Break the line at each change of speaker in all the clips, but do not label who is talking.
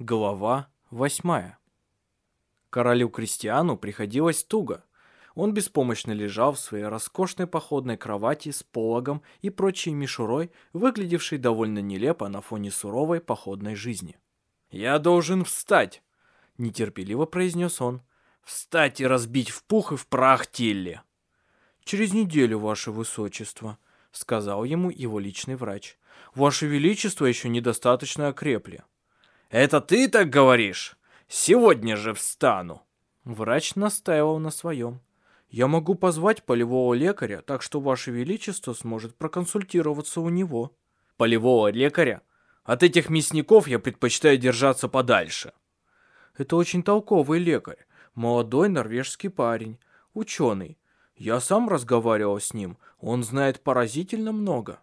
Глава восьмая. Королю Кристиану приходилось туго. Он беспомощно лежал в своей роскошной походной кровати с пологом и прочей мишурой, выглядевшей довольно нелепо на фоне суровой походной жизни. «Я должен встать!» — нетерпеливо произнес он. «Встать и разбить в пух и в прах Тилли!» «Через неделю, ваше высочество», — сказал ему его личный врач. «Ваше величество еще недостаточно окрепли». «Это ты так говоришь? Сегодня же встану!» Врач настаивал на своем. «Я могу позвать полевого лекаря, так что Ваше Величество сможет проконсультироваться у него».
«Полевого лекаря? От этих мясников я предпочитаю держаться подальше».
«Это очень толковый лекарь, молодой норвежский парень, ученый. Я сам разговаривал с ним, он знает поразительно много».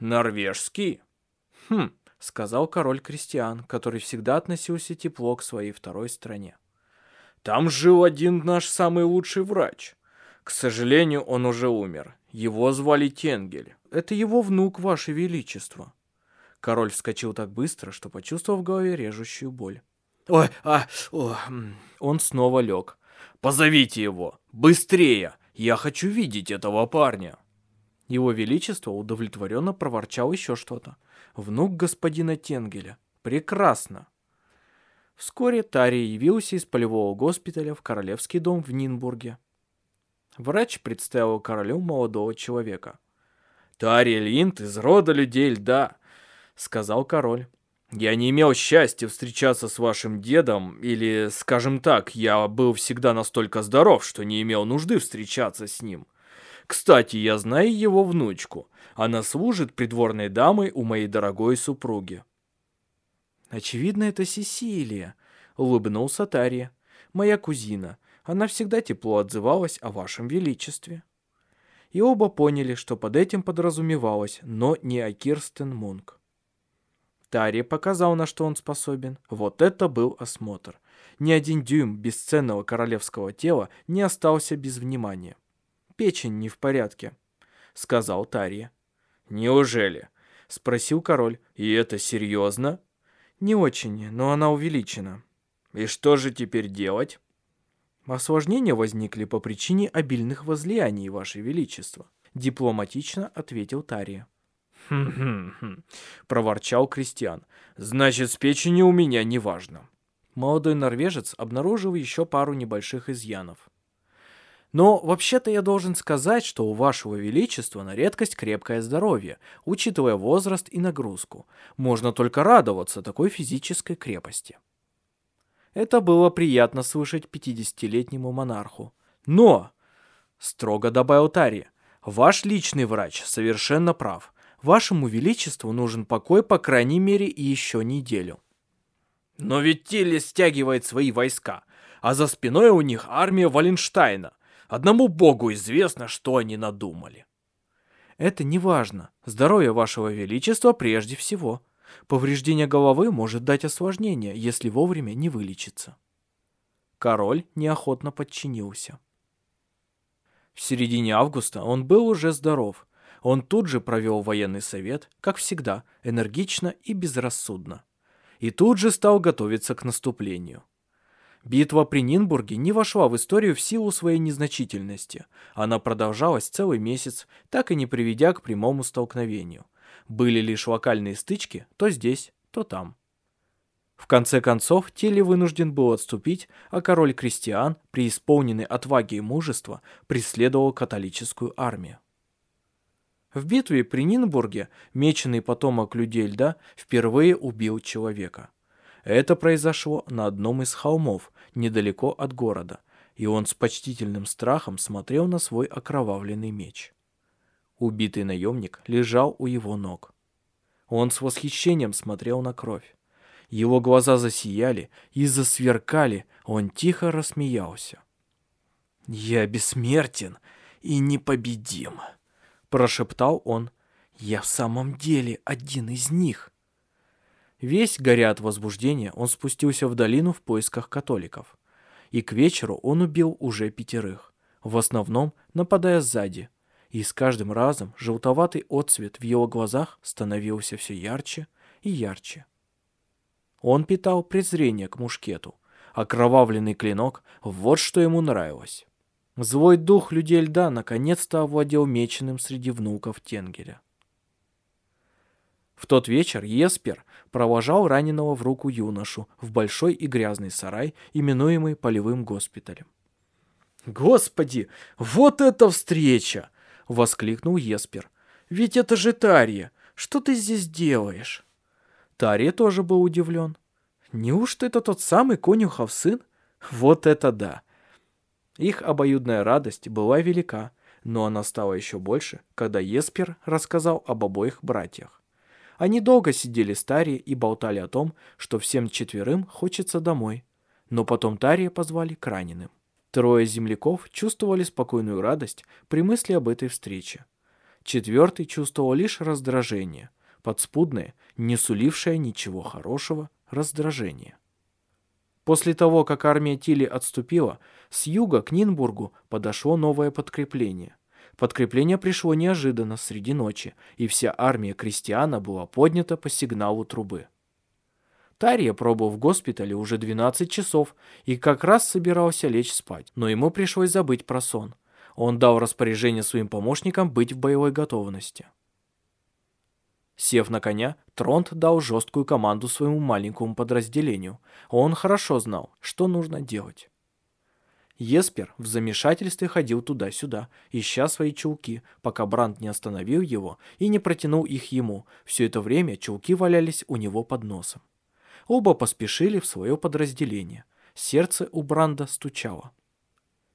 «Норвежский?»
«Хм, — сказал король крестьян, который всегда относился тепло к своей второй стране.
«Там жил один наш самый лучший врач. К сожалению, он уже умер. Его звали Тенгель.
Это его внук, ваше величество». Король вскочил так быстро, что почувствовал в голове режущую боль.
«Ой, а, о,
он снова лег.
Позовите его! Быстрее! Я хочу видеть этого парня!»
Его Величество удовлетворенно проворчал еще что-то. Внук господина Тенгеля. Прекрасно. Вскоре Тари явился из полевого госпиталя в королевский дом в Нинбурге. Врач представил королю молодого человека.
«Тари Линд из рода людей льда», — сказал король. «Я не имел счастья встречаться с вашим дедом, или, скажем так, я был всегда настолько здоров, что не имел нужды встречаться с ним. Кстати, я знаю его внучку. Она служит придворной дамой у моей дорогой супруги.
Очевидно, это Сесилия, улыбнулся Тария. Моя кузина. Она всегда тепло отзывалась о вашем величестве. И оба поняли, что под этим подразумевалось, но не о Кирстен Мунк. Тария показал, на что он способен. Вот это был осмотр. Ни один дюйм бесценного королевского тела не остался без внимания печень не в порядке», — сказал Тарья.
«Неужели?» — спросил король. «И это серьезно?»
«Не очень, но она увеличена».
«И что же теперь делать?»
«Осложнения возникли по причине обильных возлияний, Ваше Величество», — дипломатично ответил Тария.
«Хм-хм-хм», — проворчал Кристиан. «Значит, с печенью у меня неважно».
Молодой норвежец обнаружил еще пару небольших изъянов. Но вообще-то я должен сказать, что у вашего величества на редкость крепкое здоровье, учитывая возраст и нагрузку. Можно только радоваться такой физической крепости. Это было приятно слышать 50-летнему монарху. Но, строго добавил Тари, ваш личный врач совершенно прав. Вашему величеству нужен покой по крайней мере еще неделю.
Но ведь Тилли стягивает свои войска, а за спиной у них армия Валенштайна. Одному богу известно, что они надумали.
Это не важно. Здоровье вашего величества прежде всего. Повреждение головы может дать осложнение, если вовремя не вылечится. Король неохотно подчинился. В середине августа он был уже здоров. Он тут же провел военный совет, как всегда, энергично и безрассудно. И тут же стал готовиться к наступлению. Битва при Нинбурге не вошла в историю в силу своей незначительности. Она продолжалась целый месяц, так и не приведя к прямому столкновению. Были лишь локальные стычки то здесь, то там. В конце концов, Телли вынужден был отступить, а король Кристиан, преисполненный отваги и мужества, преследовал католическую армию. В битве при Нинбурге меченый потомок людей льда впервые убил человека. Это произошло на одном из холмов, недалеко от города, и он с почтительным страхом смотрел на свой окровавленный меч. Убитый наемник лежал у его ног. Он с восхищением смотрел на кровь. Его глаза засияли и засверкали, он тихо рассмеялся. «Я бессмертен и непобедим», — прошептал он. «Я в самом деле один из них». Весь горя от возбуждения, он спустился в долину в поисках католиков. И к вечеру он убил уже пятерых, в основном нападая сзади. И с каждым разом желтоватый отцвет в его глазах становился все ярче и ярче. Он питал презрение к мушкету. Окровавленный клинок — вот что ему нравилось. Злой дух людей льда наконец-то овладел меченым среди внуков Тенгеля. В тот вечер Еспер провожал раненого в руку юношу в большой и грязный сарай, именуемый полевым госпиталем.
«Господи, вот это встреча!» — воскликнул Еспер. «Ведь это же Тарья! Что ты здесь делаешь?»
Тарья тоже был удивлен. «Неужто это тот самый конюхов сын? Вот это да!» Их обоюдная радость была велика, но она стала еще больше, когда Еспер рассказал об обоих братьях. Они долго сидели с Тарией и болтали о том, что всем четверым хочется домой. Но потом Тария позвали к раненым. Трое земляков чувствовали спокойную радость при мысли об этой встрече. Четвертый чувствовал лишь раздражение, подспудное, не сулившее ничего хорошего раздражение. После того, как армия Тили отступила, с юга к Нинбургу подошло новое подкрепление. Подкрепление пришло неожиданно среди ночи, и вся армия крестьяна была поднята по сигналу трубы. Тария пробыл в госпитале уже 12 часов и как раз собирался лечь спать, но ему пришлось забыть про сон. Он дал распоряжение своим помощникам быть в боевой готовности. Сев на коня, Тронт дал жесткую команду своему маленькому подразделению. Он хорошо знал, что нужно делать. Еспер в замешательстве ходил туда-сюда, ища свои чулки, пока Бранд не остановил его и не протянул их ему. Все это время чулки валялись у него под носом. Оба поспешили в свое подразделение. Сердце у Бранда стучало.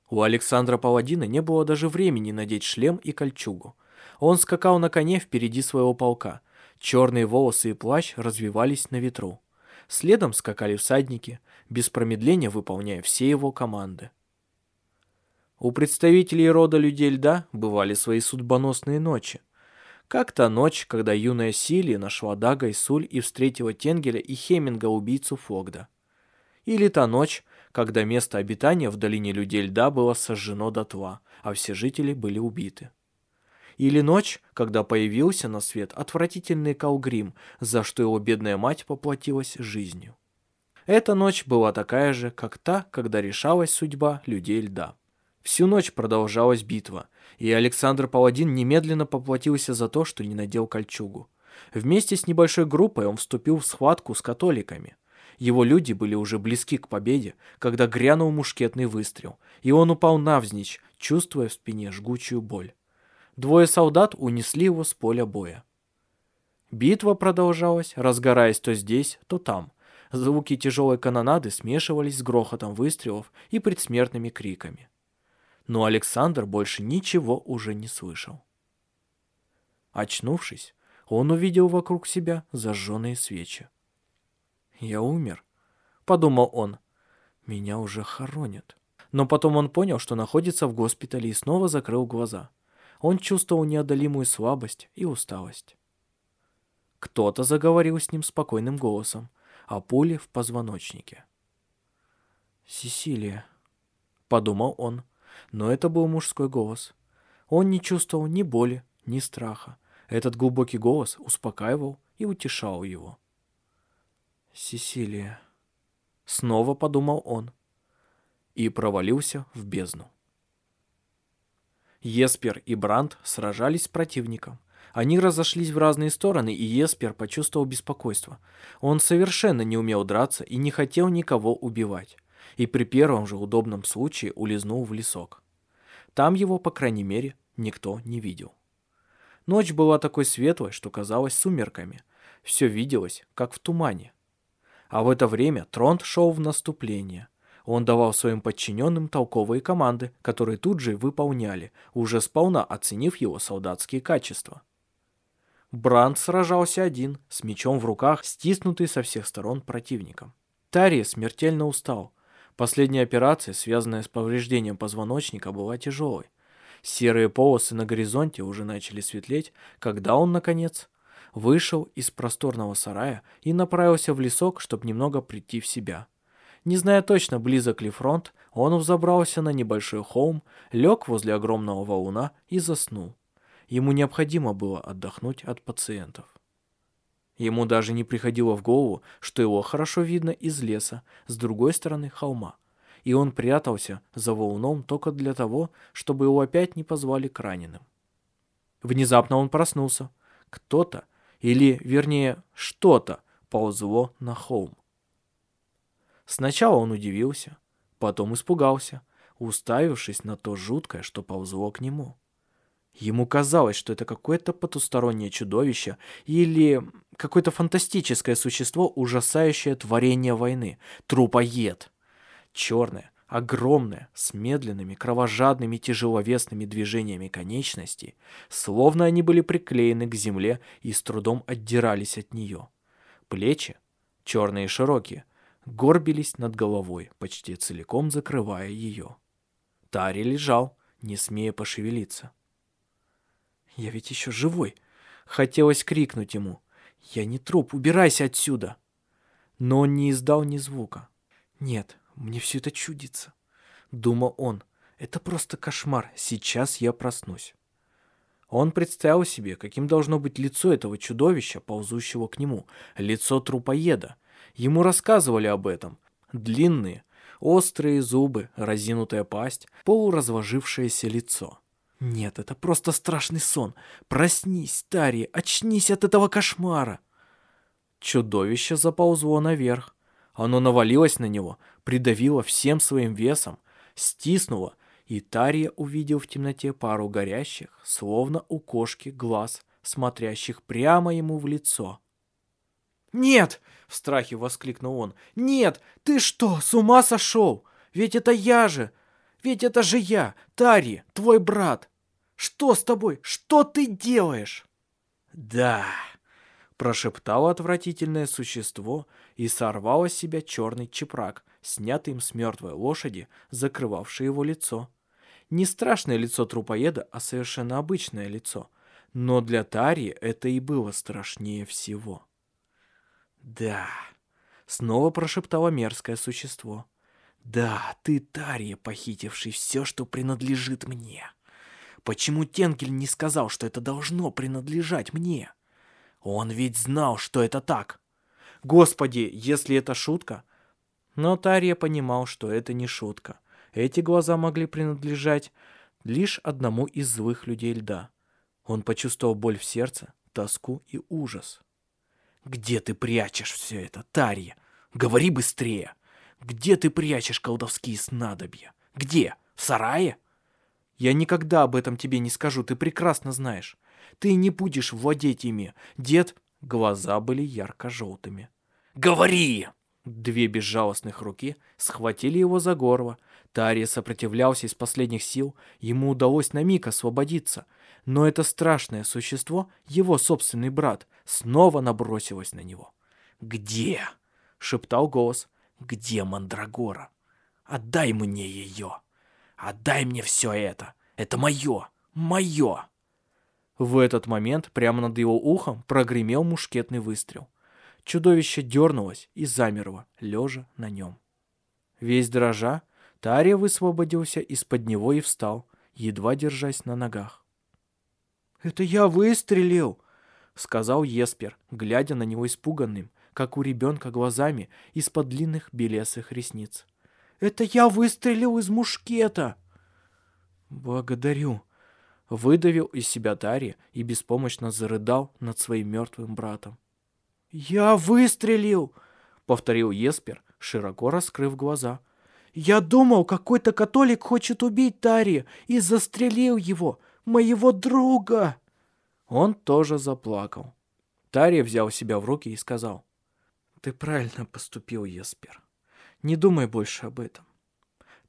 У Александра Паладина не было даже времени надеть шлем и кольчугу. Он скакал на коне впереди своего полка. Черные волосы и плащ развивались на ветру. Следом скакали всадники, без промедления выполняя все его команды. У представителей рода людей льда бывали свои судьбоносные ночи. Как та ночь, когда юная Сили нашла Дага и Суль и встретила Тенгеля и Хеминга, убийцу Фогда. Или та ночь, когда место обитания в долине людей льда было сожжено дотла, а все жители были убиты. Или ночь, когда появился на свет отвратительный Калгрим, за что его бедная мать поплатилась жизнью. Эта ночь была такая же, как та, когда решалась судьба людей льда. Всю ночь продолжалась битва, и Александр Паладин немедленно поплатился за то, что не надел кольчугу. Вместе с небольшой группой он вступил в схватку с католиками. Его люди были уже близки к победе, когда грянул мушкетный выстрел, и он упал навзничь, чувствуя в спине жгучую боль. Двое солдат унесли его с поля боя. Битва продолжалась, разгораясь то здесь, то там. Звуки тяжелой канонады смешивались с грохотом выстрелов и предсмертными криками но Александр больше ничего уже не слышал. Очнувшись, он увидел вокруг себя зажженные свечи. «Я умер», — подумал он. «Меня уже хоронят». Но потом он понял, что находится в госпитале и снова закрыл глаза. Он чувствовал неодолимую слабость и усталость. Кто-то заговорил с ним спокойным голосом о пуле в позвоночнике. «Сесилия», — подумал он но это был мужской голос. Он не чувствовал ни боли, ни страха. Этот глубокий голос успокаивал и утешал его. «Сесилия», — снова подумал он и провалился в бездну. Еспер и Бранд сражались с противником. Они разошлись в разные стороны, и Еспер почувствовал беспокойство. Он совершенно не умел драться и не хотел никого убивать и при первом же удобном случае улизнул в лесок. Там его, по крайней мере, никто не видел. Ночь была такой светлой, что казалось сумерками. Все виделось, как в тумане. А в это время Тронт шел в наступление. Он давал своим подчиненным толковые команды, которые тут же выполняли, уже сполна оценив его солдатские качества. Бранд сражался один, с мечом в руках, стиснутый со всех сторон противником. Тария смертельно устал, Последняя операция, связанная с повреждением позвоночника, была тяжелой. Серые полосы на горизонте уже начали светлеть, когда он, наконец, вышел из просторного сарая и направился в лесок, чтобы немного прийти в себя. Не зная точно, близок ли фронт, он взобрался на небольшой холм, лег возле огромного валуна и заснул. Ему необходимо было отдохнуть от пациентов. Ему даже не приходило в голову, что его хорошо видно из леса, с другой стороны холма. И он прятался за валуном только для того, чтобы его опять не позвали к раненым. Внезапно он проснулся. Кто-то, или, вернее, что-то, ползло на холм. Сначала он удивился, потом испугался, уставившись на то жуткое, что ползло к нему. Ему казалось, что это какое-то потустороннее чудовище или какое-то фантастическое существо, ужасающее творение войны, трупоед. Черное, огромное, с медленными, кровожадными, тяжеловесными движениями конечностей, словно они были приклеены к земле и с трудом отдирались от нее. Плечи, черные и широкие, горбились над головой, почти целиком закрывая ее. Тари лежал, не смея пошевелиться. «Я ведь еще живой!» Хотелось крикнуть ему. «Я не труп, убирайся отсюда!» Но он не издал ни звука. «Нет, мне все это чудится», — думал он. «Это просто кошмар, сейчас я проснусь». Он представил себе, каким должно быть лицо этого чудовища, ползущего к нему, лицо трупоеда. Ему рассказывали об этом. Длинные, острые зубы, разинутая пасть, полуразложившееся лицо. Нет, это просто страшный сон. Проснись, Тари, очнись от этого кошмара. Чудовище заползло наверх. Оно навалилось на него, придавило всем своим весом, стиснуло, и Тария увидел в темноте пару горящих, словно у кошки, глаз, смотрящих прямо ему в лицо. «Нет!» — в страхе воскликнул он. «Нет! Ты что, с ума сошел? Ведь это я же! Ведь это же я, Тари, твой брат! Что с тобой? Что ты делаешь?» «Да!» — прошептало отвратительное существо и сорвало с себя черный чепрак, снятый им с мертвой лошади, закрывавший его лицо. Не страшное лицо трупоеда, а совершенно обычное лицо. Но для Тарии это и было страшнее всего. «Да», — снова прошептало мерзкое существо. «Да, ты Тария, похитивший все, что принадлежит мне. Почему Тенкель не сказал, что это должно принадлежать мне? Он ведь знал, что это так. Господи, если это шутка...» Но Тария понимал, что это не шутка. Эти глаза могли принадлежать лишь одному из злых людей льда. Он почувствовал боль в сердце, тоску и ужас. Где ты прячешь все это, Тарья? Говори быстрее. Где ты прячешь колдовские снадобья? Где? В сарае? Я никогда об этом тебе не скажу, ты прекрасно знаешь. Ты не будешь владеть ими. Дед... Глаза были ярко-желтыми. «Говори!» Две безжалостных руки схватили его за горло. Тария сопротивлялся из последних сил. Ему удалось на миг освободиться. Но это страшное существо, его собственный брат, снова набросилось на него. «Где?» — шептал голос. «Где Мандрагора? Отдай мне ее! Отдай мне все это! Это мое! Мое!» В этот момент прямо над его ухом прогремел мушкетный выстрел. Чудовище дернулось и замерло, лежа на нем. Весь дрожа, Тария высвободился из-под него и встал, едва держась на ногах. «Это я выстрелил!» — сказал Еспер, глядя на него испуганным, как у ребенка глазами из-под длинных белесых ресниц. «Это я выстрелил из мушкета!» «Благодарю!» — выдавил из себя Тари и беспомощно зарыдал над своим мертвым братом. «Я выстрелил!» — повторил Еспер, широко раскрыв глаза. «Я думал, какой-то католик хочет убить Тари и застрелил его, моего друга!» Он тоже заплакал. Тария взял себя в руки и сказал. «Ты правильно поступил, Еспер. Не думай больше об этом.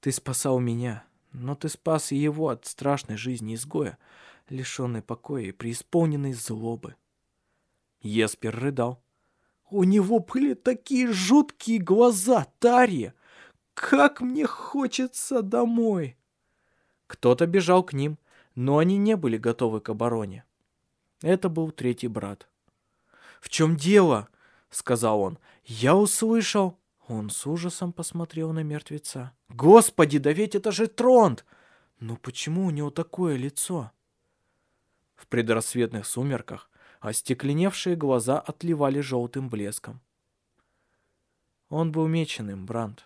Ты спасал меня, но ты спас и его от страшной жизни изгоя, лишенной покоя и преисполненной злобы». Еспер рыдал. «У него были такие жуткие глаза, Тария! Как мне хочется домой!» Кто-то бежал к ним, но они не были готовы к обороне. Это был третий брат. «В чем дело?» — сказал он. «Я услышал». Он с ужасом посмотрел на мертвеца. «Господи, да ведь это же Тронт! Но почему у него такое лицо?» В предрассветных сумерках а стекленевшие глаза отливали желтым блеском. Он был меченым, Бранд.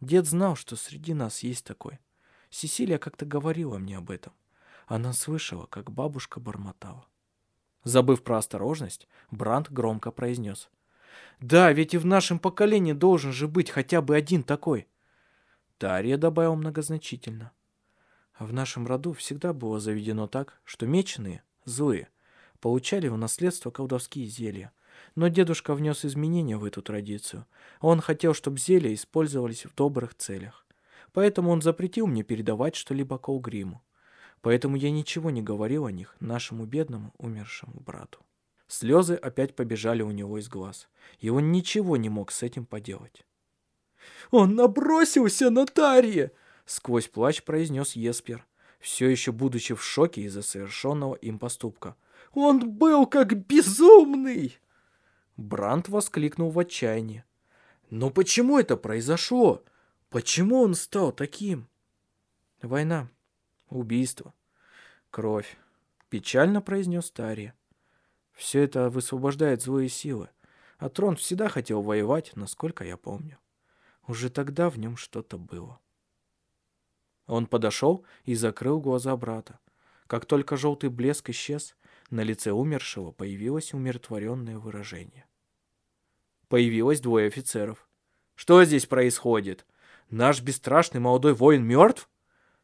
Дед знал, что среди нас есть такой. Сесилия как-то говорила мне об этом. Она слышала, как бабушка бормотала. Забыв про осторожность, Бранд громко произнес. «Да, ведь и в нашем поколении должен же быть хотя бы один такой». Тария добавил многозначительно. В нашем роду всегда было заведено так, что меченые, злые, получали в наследство колдовские зелья. Но дедушка внес изменения в эту традицию. Он хотел, чтобы зелья использовались в добрых целях. Поэтому он запретил мне передавать что-либо Колгриму. Поэтому я ничего не говорил о них нашему бедному умершему брату. Слезы опять побежали у него из глаз, и он ничего не мог с этим поделать. «Он набросился на Тарье!» Сквозь плач произнес Еспер, все еще будучи в шоке из-за совершенного им поступка. «Он был как безумный!» Брант воскликнул в отчаянии. «Но почему это произошло? Почему он стал таким?» «Война, убийство, кровь», — печально произнес Тария. «Все это высвобождает злые силы, а Трон всегда хотел воевать, насколько я помню. Уже тогда в нем что-то было». Он подошел и закрыл глаза брата. Как только желтый блеск исчез, на лице умершего появилось умиротворенное выражение. Появилось двое офицеров. «Что здесь происходит? Наш бесстрашный молодой воин мертв?»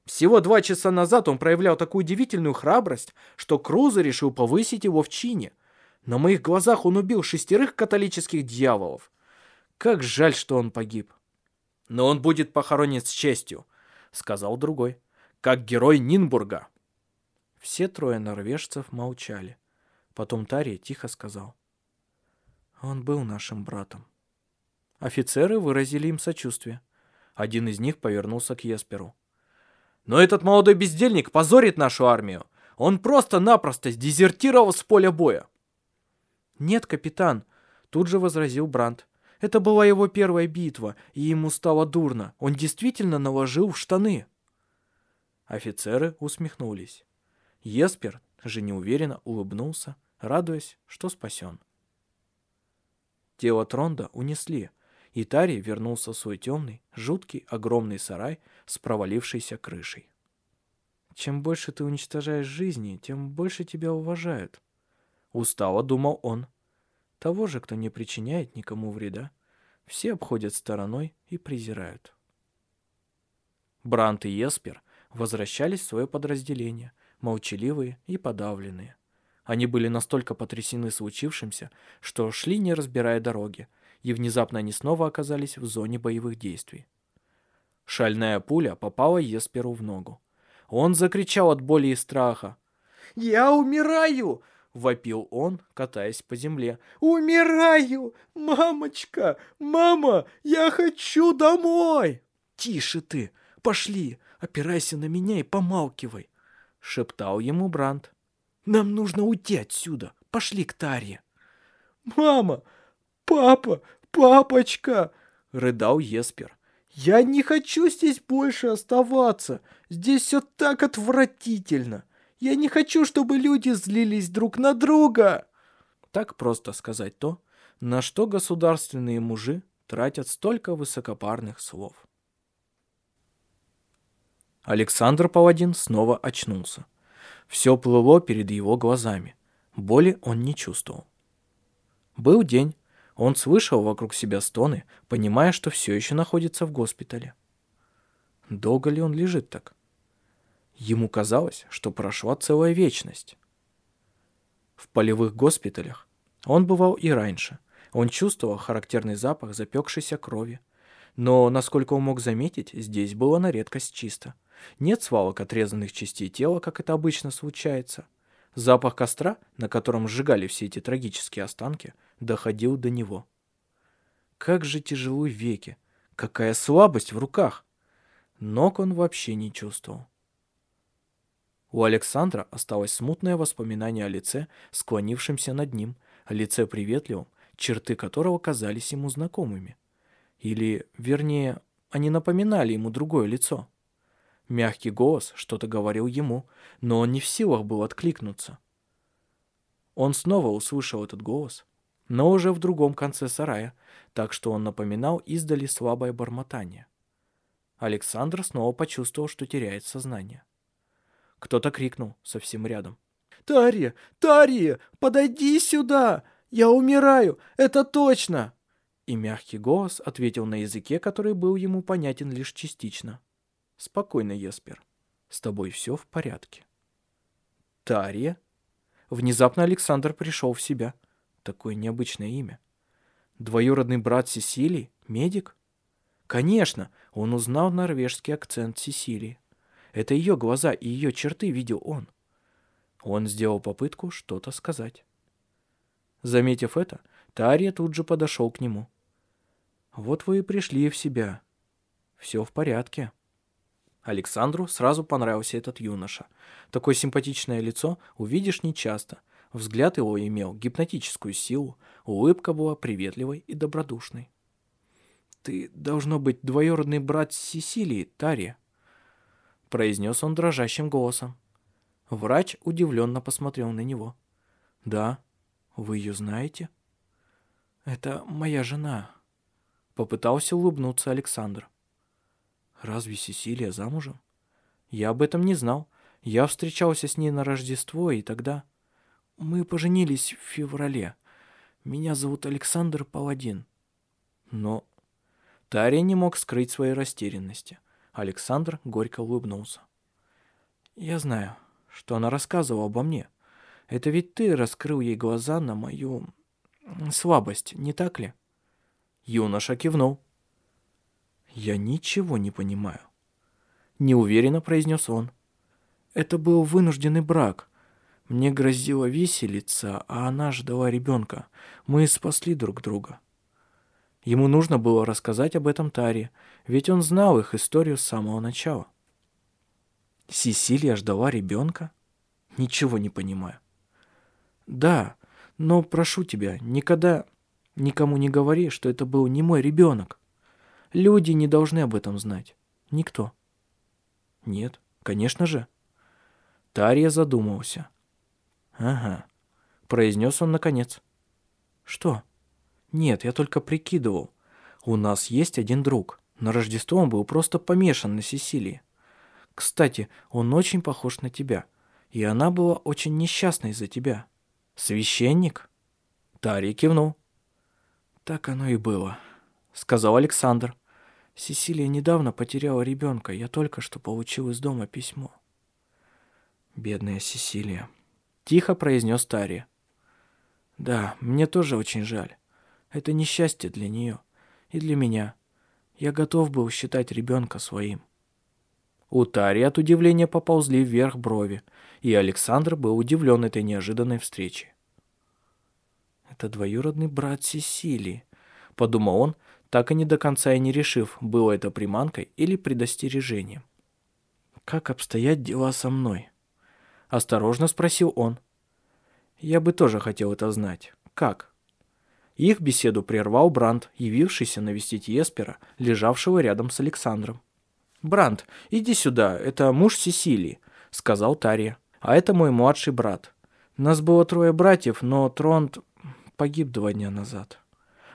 Всего два часа назад он проявлял такую удивительную храбрость, что Круза решил повысить его в чине. На моих глазах он убил шестерых католических дьяволов. Как жаль, что он погиб. Но он будет похоронен с честью сказал другой. Как герой Нинбурга. Все трое норвежцев молчали. Потом Тарий тихо сказал. Он был нашим братом. Офицеры выразили им сочувствие. Один из них повернулся к Есперу. «Но этот молодой бездельник позорит нашу армию. Он просто-напросто дезертировал с поля боя». «Нет, капитан», — тут же возразил Брандт. Это была его первая битва, и ему стало дурно. Он действительно наложил в штаны. Офицеры усмехнулись. Еспер же неуверенно улыбнулся, радуясь, что спасен. Тело Тронда унесли, и Тари вернулся в свой темный, жуткий, огромный сарай с провалившейся крышей. «Чем больше ты уничтожаешь жизни, тем больше тебя уважают», — устало думал он. Того же, кто не причиняет никому вреда, все обходят стороной и презирают. Брант и Еспер возвращались в свое подразделение, молчаливые и подавленные. Они были настолько потрясены случившимся, что шли, не разбирая дороги, и внезапно они снова оказались в зоне боевых действий. Шальная пуля попала Есперу в ногу. Он закричал от боли и страха. «Я умираю! — вопил он, катаясь по земле. «Умираю! Мамочка! Мама! Я хочу домой!» «Тише ты! Пошли! Опирайся на меня и помалкивай!» — шептал ему Бранд. «Нам нужно уйти отсюда! Пошли к Таре!» «Мама! Папа! Папочка!» — рыдал Еспер. «Я не хочу здесь больше оставаться! Здесь все так отвратительно!» Я не хочу, чтобы люди злились друг на друга. Так просто сказать то, на что государственные мужи тратят столько высокопарных слов. Александр Паладин снова очнулся. Все плыло перед его глазами. Боли он не чувствовал. Был день. Он слышал вокруг себя стоны, понимая, что все еще находится в госпитале. Долго ли он лежит так? Ему казалось, что прошла целая вечность. В полевых госпиталях он бывал и раньше. Он чувствовал характерный запах запекшейся крови. Но, насколько он мог заметить, здесь было на редкость чисто. Нет свалок отрезанных частей тела, как это обычно случается. Запах костра, на котором сжигали все эти трагические останки, доходил до него. Как же тяжело веки! Какая слабость в руках! Ног он вообще не чувствовал. У Александра осталось смутное воспоминание о лице, склонившемся над ним, лице приветливом, черты которого казались ему знакомыми. Или, вернее, они напоминали ему другое лицо. Мягкий голос что-то говорил ему, но он не в силах был откликнуться. Он снова услышал этот голос, но уже в другом конце сарая, так что он напоминал издали слабое бормотание. Александр снова почувствовал, что теряет сознание. Кто-то крикнул совсем рядом. «Тария! Тария! Подойди сюда! Я умираю! Это точно!» И мягкий голос ответил на языке, который был ему понятен лишь частично. «Спокойно, Еспер. С тобой все в порядке». «Тария?» Внезапно Александр пришел в себя. Такое необычное имя. Двоюродный брат Сесилии? Медик? Конечно, он узнал норвежский акцент Сесилии. Это ее глаза и ее черты видел он. Он сделал попытку что-то сказать. Заметив это, Тария тут же подошел к нему. «Вот вы и пришли в себя. Все в порядке». Александру сразу понравился этот юноша. Такое симпатичное лицо увидишь нечасто. Взгляд его имел гипнотическую силу, улыбка была приветливой и добродушной. «Ты, должно быть, двоюродный брат Сесилии, Тария», — произнес он дрожащим голосом. Врач удивленно посмотрел на него. «Да, вы ее знаете?» «Это моя жена», — попытался улыбнуться Александр. Разве Сесилия замужем? Я об этом не знал. Я встречался с ней на Рождество, и тогда... Мы поженились в феврале. Меня зовут Александр Паладин. Но... Тария не мог скрыть своей растерянности. Александр горько улыбнулся. Я знаю, что она рассказывала обо мне. Это ведь ты раскрыл ей глаза на мою слабость, не так ли? Юноша кивнул. «Я ничего не понимаю», — неуверенно произнес он. «Это был вынужденный брак. Мне грозила виселица, а она ждала ребенка. Мы спасли друг друга». Ему нужно было рассказать об этом Таре, ведь он знал их историю с самого начала. Сесилия ждала ребенка? Ничего не понимаю. Да, но прошу тебя, никогда никому не говори, что это был не мой ребенок. Люди не должны об этом знать. Никто. Нет, конечно же. Тарья задумался. Ага, произнес он наконец. Что? Нет, я только прикидывал. У нас есть один друг. На Рождество он был просто помешан на Сесилии. Кстати, он очень похож на тебя. И она была очень несчастна из-за тебя. Священник? Тарья кивнул. Так оно и было, сказал Александр. Сесилия недавно потеряла ребенка. Я только что получил из дома письмо. Бедная Сесилия. Тихо произнес Тари. Да, мне тоже очень жаль. Это несчастье для нее и для меня. Я готов был считать ребенка своим. У Тари от удивления поползли вверх брови, и Александр был удивлен этой неожиданной встречей. «Это двоюродный брат Сесилии», — подумал он, так и не до конца и не решив, было это приманкой или предостережением. «Как обстоят дела со мной?» Осторожно спросил он. «Я бы тоже хотел это знать. Как?» Их беседу прервал Бранд, явившийся навестить Еспера, лежавшего рядом с Александром. «Бранд, иди сюда, это муж Сесилии», — сказал Тария. «А это мой младший брат. Нас было трое братьев, но Тронт погиб два дня назад».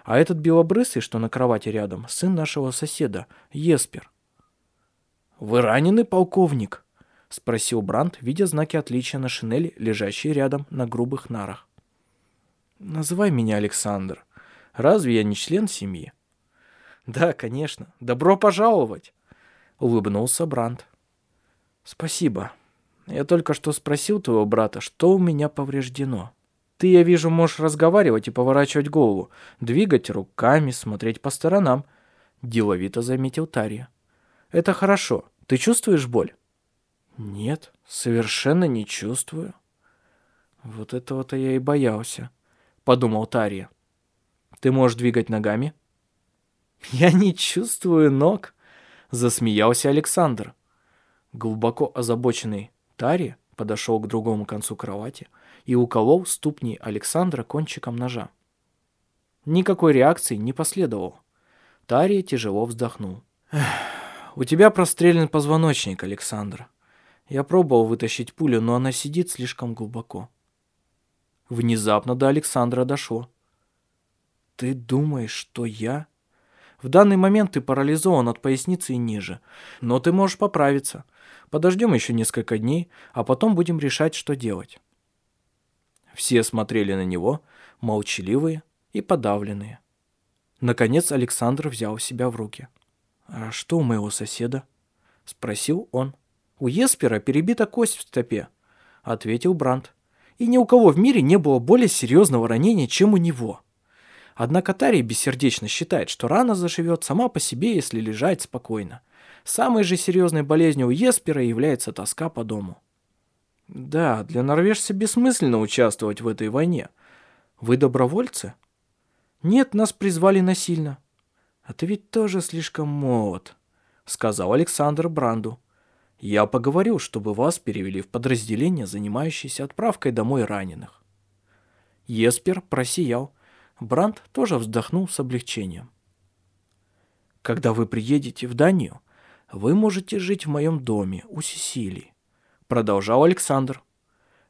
А этот белобрысый, что на кровати рядом, сын нашего соседа, Еспер. «Вы ранены, полковник?» — спросил Бранд, видя знаки отличия на шинели, лежащей рядом на грубых нарах. «Называй меня Александр. Разве я не член семьи?» «Да, конечно. Добро пожаловать!» — улыбнулся Бранд. «Спасибо. Я только что спросил твоего брата, что у меня повреждено». Ты, я вижу, можешь разговаривать и поворачивать голову, двигать руками, смотреть по сторонам», — деловито заметил Тарья. «Это хорошо. Ты чувствуешь боль?» «Нет, совершенно не чувствую». «Вот этого-то я и боялся», — подумал Тарья. «Ты можешь двигать ногами?» «Я не чувствую ног», — засмеялся Александр. Глубоко озабоченный Тарья подошел к другому концу кровати и уколол ступни Александра кончиком ножа. Никакой реакции не последовало. Тария тяжело вздохнул. «У тебя прострелен позвоночник, Александр. Я пробовал вытащить пулю, но она сидит слишком глубоко». Внезапно до Александра дошло. «Ты думаешь, что я?» В данный момент ты парализован от поясницы и ниже, но ты можешь поправиться. Подождем еще несколько дней, а потом будем решать, что делать. Все смотрели на него, молчаливые и подавленные. Наконец Александр взял себя в руки. «А что у моего соседа?» — спросил он. «У Еспера перебита кость в стопе», — ответил Бранд. «И ни у кого в мире не было более серьезного ранения, чем у него». Однако Тарий бессердечно считает, что рана заживет сама по себе, если лежать спокойно. Самой же серьезной болезнью у Еспера является тоска по дому. Да, для норвежца бессмысленно участвовать в этой войне. Вы добровольцы? Нет, нас призвали насильно. А ты ведь тоже слишком молод, сказал Александр Бранду. Я поговорю, чтобы вас перевели в подразделение, занимающееся отправкой домой раненых. Еспер просиял. Бранд тоже вздохнул с облегчением. Когда вы приедете в Данию, вы можете жить в моем доме у Сесилии, продолжал Александр.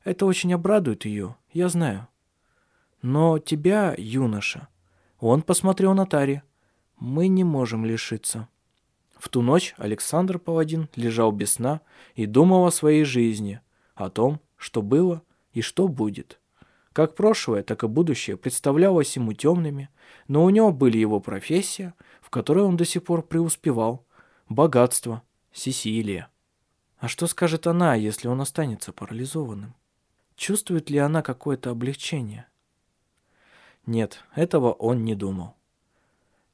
Это очень обрадует ее, я знаю. Но тебя, юноша, он посмотрел на Тари, мы не можем лишиться. В ту ночь Александр Паладин лежал без сна и думал о своей жизни, о том, что было и что будет. Как прошлое, так и будущее представлялось ему темными, но у него были его профессия, в которой он до сих пор преуспевал, богатство, Сесилия. А что скажет она, если он останется парализованным? Чувствует ли она какое-то облегчение? Нет, этого он не думал.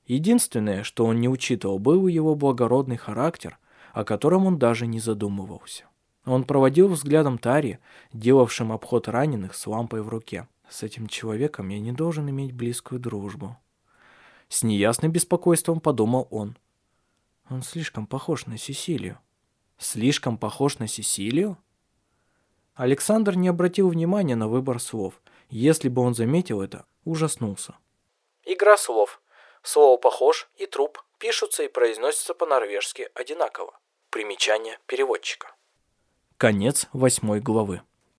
Единственное, что он не учитывал, был его благородный характер, о котором он даже не задумывался. Он проводил взглядом Тари, делавшим обход раненых с лампой в руке. С этим человеком я не должен иметь близкую дружбу. С неясным беспокойством подумал он. Он слишком похож на Сесилию. Слишком похож на Сесилию? Александр не обратил внимания на выбор слов. Если бы он заметил это, ужаснулся. Игра слов. Слово «похож» и «труп» пишутся и произносятся по-норвежски одинаково. Примечание переводчика. Конец восьмой главы.